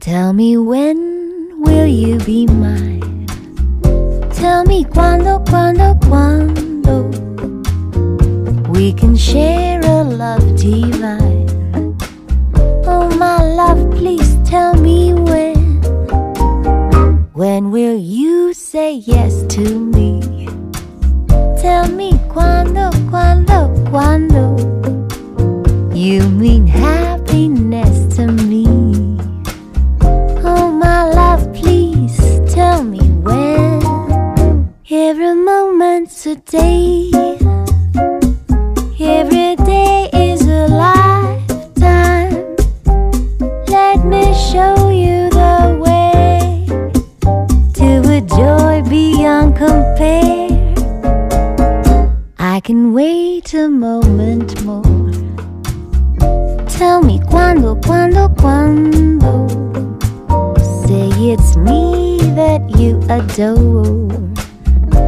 Tell me when will you be mine? Tell me cuando, cuando, cuando we can share a love divine. Oh, my love, please tell me when. When will you say yes to me? Day. Every day is a lifetime. Let me show you the way to a joy beyond compare. I can wait a moment more. Tell me cuando, cuando, cuando. Say it's me that you adore.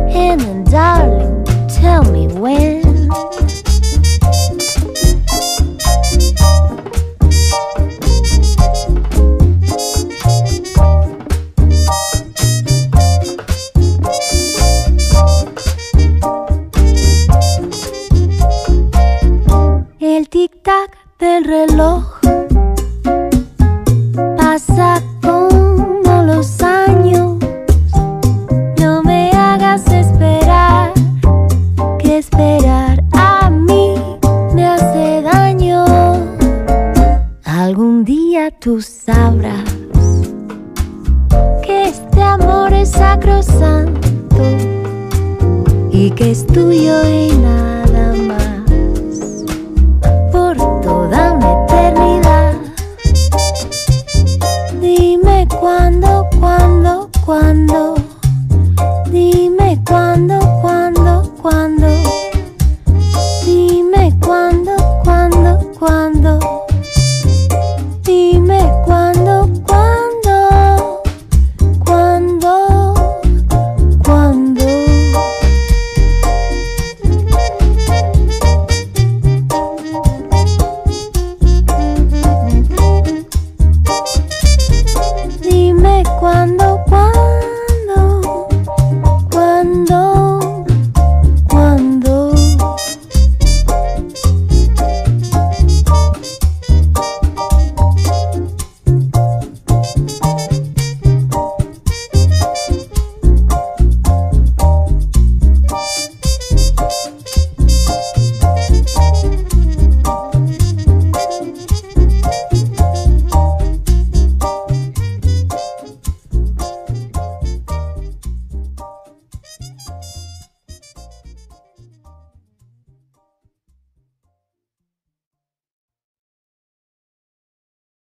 And darling, tell me when. El tic-tac del reloj tú sabrás que este amor es sacrosanto y que es tuyo y nada más por toda una eternidad. Dime cuándo, cuándo, cuándo. Dime cuándo, cuándo, cuándo.